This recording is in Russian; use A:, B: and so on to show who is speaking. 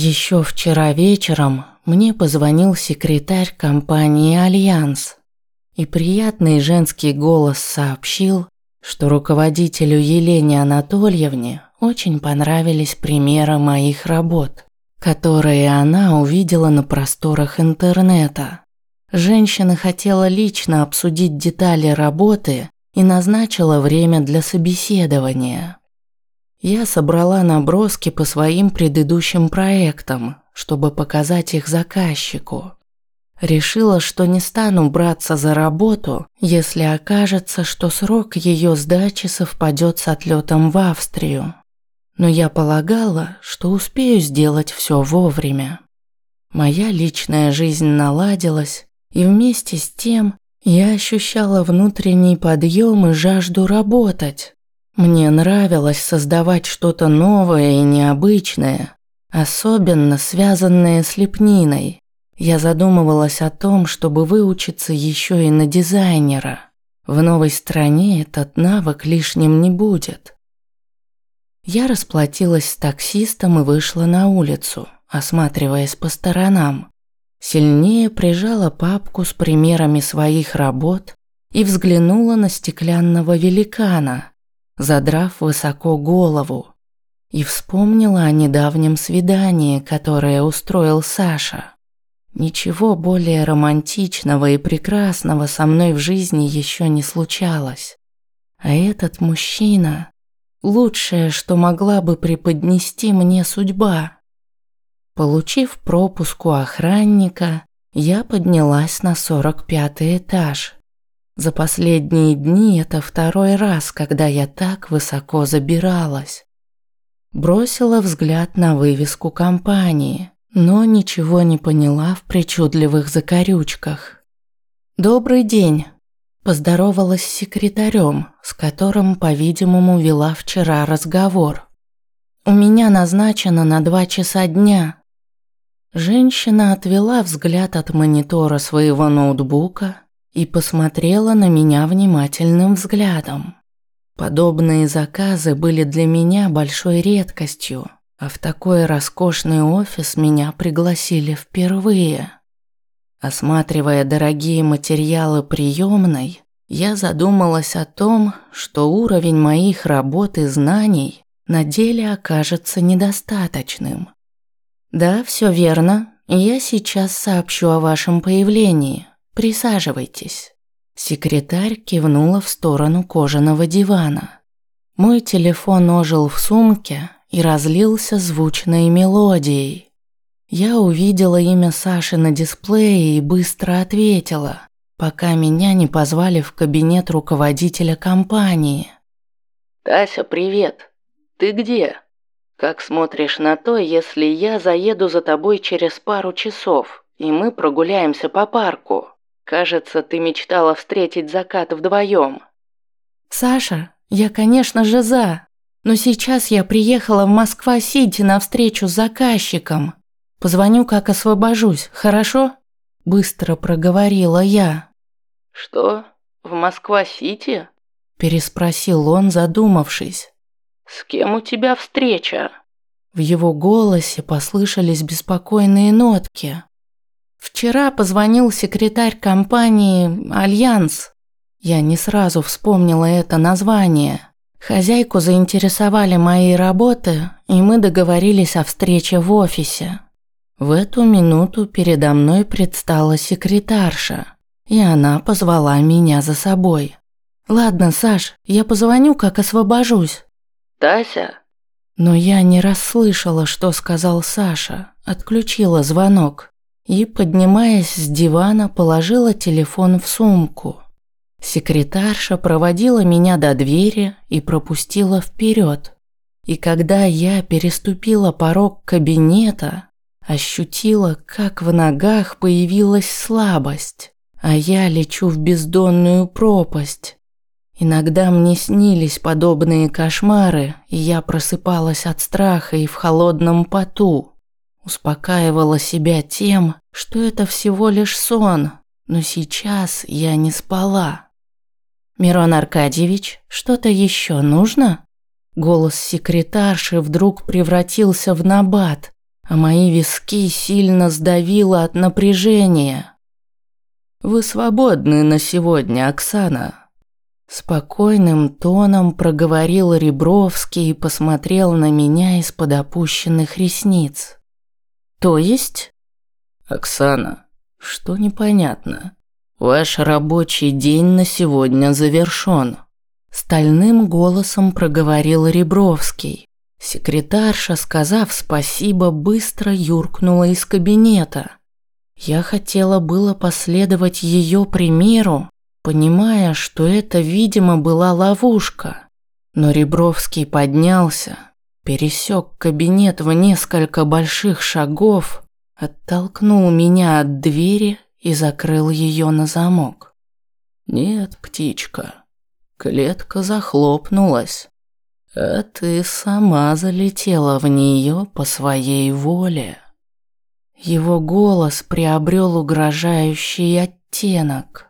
A: Еще вчера вечером мне позвонил секретарь компании «Альянс», и приятный женский голос сообщил, что руководителю Елене Анатольевне очень понравились примеры моих работ, которые она увидела на просторах интернета. Женщина хотела лично обсудить детали работы и назначила время для собеседования. Я собрала наброски по своим предыдущим проектам, чтобы показать их заказчику. Решила, что не стану браться за работу, если окажется, что срок ее сдачи совпадет с отлетом в Австрию. Но я полагала, что успею сделать все вовремя. Моя личная жизнь наладилась, и вместе с тем я ощущала внутренний подъем и жажду работать. Мне нравилось создавать что-то новое и необычное, особенно связанное с лепниной. Я задумывалась о том, чтобы выучиться еще и на дизайнера. В новой стране этот навык лишним не будет. Я расплатилась с таксистом и вышла на улицу, осматриваясь по сторонам. Сильнее прижала папку с примерами своих работ и взглянула на стеклянного великана, задрав высоко голову, и вспомнила о недавнем свидании, которое устроил Саша. Ничего более романтичного и прекрасного со мной в жизни еще не случалось. А этот мужчина – лучшее, что могла бы преподнести мне судьба. Получив пропуск у охранника, я поднялась на 45 этаж. За последние дни это второй раз, когда я так высоко забиралась. Бросила взгляд на вывеску компании, но ничего не поняла в причудливых закорючках. «Добрый день», – поздоровалась с секретарем, с которым, по-видимому, вела вчера разговор. «У меня назначено на два часа дня». Женщина отвела взгляд от монитора своего ноутбука и посмотрела на меня внимательным взглядом. Подобные заказы были для меня большой редкостью, а в такой роскошный офис меня пригласили впервые. Осматривая дорогие материалы приемной, я задумалась о том, что уровень моих работ и знаний на деле окажется недостаточным. Да, все верно. Я сейчас сообщу о вашем появлении. Присаживайтесь. Секретарь кивнула в сторону кожаного дивана. Мой телефон ожил в сумке и разлился звучной мелодией. Я увидела имя Саши на дисплее и быстро ответила, пока меня не позвали в кабинет руководителя компании.
B: «Тася, привет. Ты где? Как смотришь на то, если я заеду за тобой через пару часов, и мы прогуляемся по парку?» Кажется, ты мечтала встретить закат вдвоем.
A: Саша, я, конечно же, за. Но сейчас я приехала в Москва-Сити на встречу с заказчиком. Позвоню, как освобожусь, хорошо? Быстро проговорила я.
B: Что? В Москва-Сити?
A: Переспросил он, задумавшись.
B: С кем у тебя встреча?
A: В его голосе послышались беспокойные нотки. Вчера позвонил секретарь компании «Альянс». Я не сразу вспомнила это название. Хозяйку заинтересовали мои работы, и мы договорились о встрече в офисе. В эту минуту передо мной предстала секретарша, и она позвала меня за собой. «Ладно, Саш, я позвоню, как освобожусь».
B: «Тася?»
A: Но я не расслышала, что сказал Саша, отключила звонок и, поднимаясь с дивана, положила телефон в сумку. Секретарша проводила меня до двери и пропустила вперед. И когда я переступила порог кабинета, ощутила, как в ногах появилась слабость, а я лечу в бездонную пропасть. Иногда мне снились подобные кошмары, и я просыпалась от страха и в холодном поту. Успокаивала себя тем, что это всего лишь сон, но сейчас я не спала. «Мирон Аркадьевич, что-то еще нужно?» Голос секретарши вдруг превратился в набат, а мои виски сильно сдавило от напряжения. «Вы свободны на сегодня, Оксана», Спокойным тоном проговорил Ребровский и посмотрел на меня из-под опущенных ресниц. То есть? Оксана, что непонятно? Ваш рабочий день на сегодня завершён. Стальным голосом проговорил Ребровский. Секретарша, сказав спасибо, быстро юркнула из кабинета. Я хотела было последовать ее примеру, понимая, что это, видимо, была ловушка. Но Ребровский поднялся, пересек кабинет в несколько больших шагов, оттолкнул меня от двери и закрыл ее на замок. «Нет, птичка, клетка захлопнулась, а ты сама залетела в нее по своей воле». Его голос приобрел угрожающий оттенок.